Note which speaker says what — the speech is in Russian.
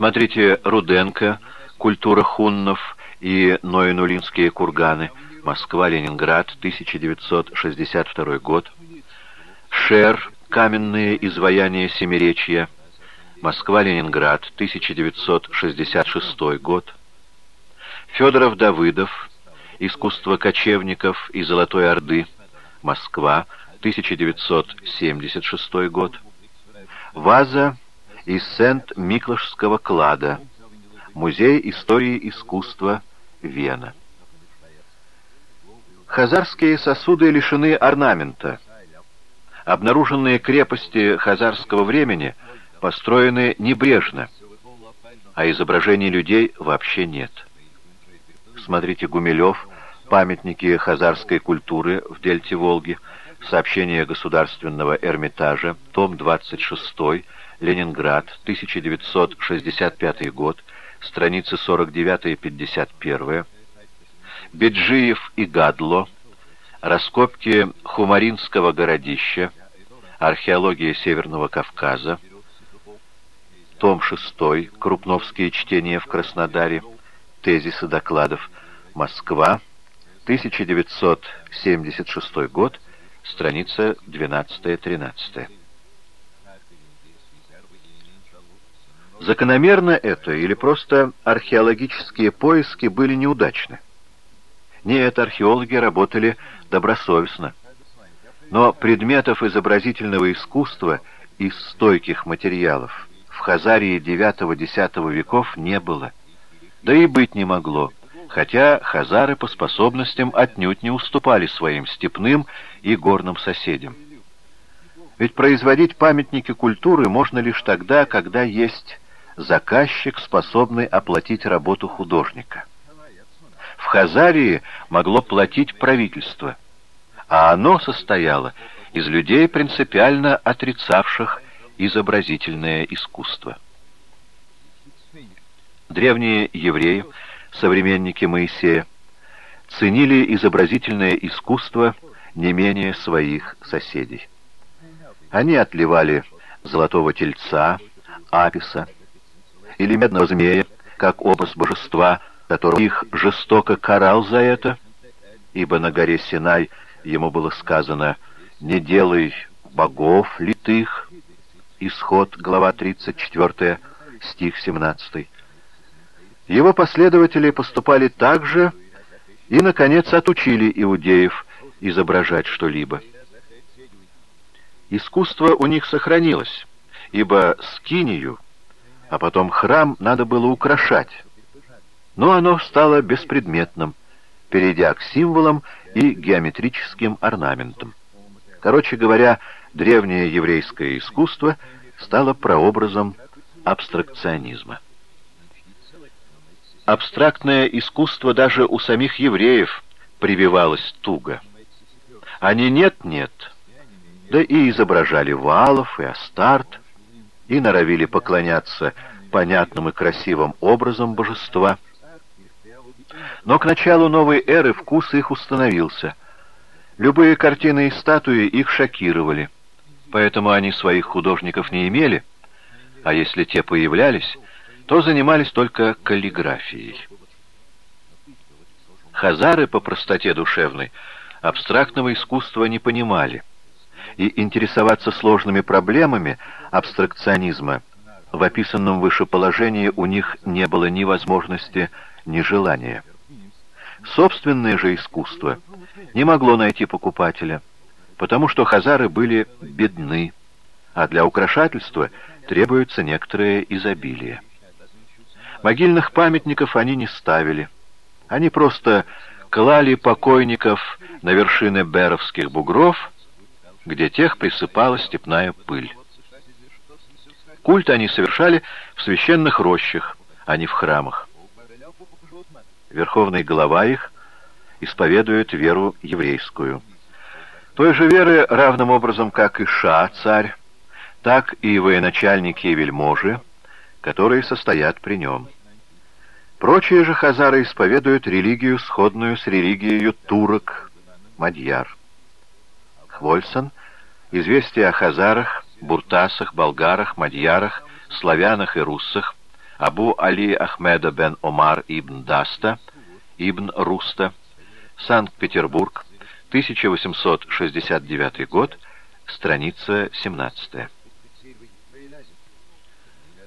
Speaker 1: Смотрите Руденко, «Культура хуннов» и Ноинулинские курганы, Москва-Ленинград, 1962 год. Шер, «Каменные изваяния Семиречья», Москва-Ленинград, 1966 год. Федоров-Давыдов, «Искусство кочевников и Золотой Орды», Москва, 1976 год. Ваза из Сент-Миклашского клада, Музей истории искусства, Вена. Хазарские сосуды лишены орнамента. Обнаруженные крепости хазарского времени построены небрежно, а изображений людей вообще нет. Смотрите Гумилев, памятники хазарской культуры в дельте Волги, сообщение Государственного Эрмитажа, том 26, Ленинград, 1965 год, страницы 49-51, Беджиев и Гадло, раскопки Хумаринского городища, археология Северного Кавказа, том 6, Крупновские чтения в Краснодаре, тезисы докладов, Москва, 1976 год, страница 12-13. Закономерно это или просто археологические поиски были неудачны? Нет, археологи работали добросовестно. Но предметов изобразительного искусства из стойких материалов в Хазарии IX-X веков не было. Да и быть не могло, хотя хазары по способностям отнюдь не уступали своим степным и горным соседям. Ведь производить памятники культуры можно лишь тогда, когда есть заказчик, способный оплатить работу художника. В Хазарии могло платить правительство, а оно состояло из людей, принципиально отрицавших изобразительное искусство. Древние евреи, современники Моисея, ценили изобразительное искусство не менее своих соседей. Они отливали золотого тельца, аписа, или медного змея, как образ божества, который их жестоко карал за это, ибо на горе Синай ему было сказано «Не делай богов литых», Исход, глава 34, стих 17. Его последователи поступали так же и, наконец, отучили иудеев изображать что-либо. Искусство у них сохранилось, ибо скинию — а потом храм надо было украшать. Но оно стало беспредметным, перейдя к символам и геометрическим орнаментам. Короче говоря, древнее еврейское искусство стало прообразом абстракционизма. Абстрактное искусство даже у самих евреев прививалось туго. Они нет-нет, да и изображали валов и астарт, и норовили поклоняться понятным и красивым образом божества. Но к началу новой эры вкус их установился. Любые картины и статуи их шокировали, поэтому они своих художников не имели, а если те появлялись, то занимались только каллиграфией. Хазары по простоте душевной абстрактного искусства не понимали и интересоваться сложными проблемами абстракционизма в описанном выше положении у них не было ни возможности, ни желания. Собственное же искусство не могло найти покупателя, потому что хазары были бедны, а для украшательства требуется некоторое изобилие. Могильных памятников они не ставили. Они просто клали покойников на вершины беровских бугров где тех присыпала степная пыль. Культ они совершали в священных рощах, а не в храмах. Верховный глава их исповедует веру еврейскую. Той же веры, равным образом, как и Ша, царь, так и военачальники и вельможи, которые состоят при нем. Прочие же хазары исповедуют религию, сходную с религией турок, мадьяр. Хвольсон, известие о хазарах, буртасах, болгарах, мадьярах, славянах и руссах, Абу Али Ахмеда бен Омар ибн Даста, ибн Руста, Санкт-Петербург, 1869 год, страница 17.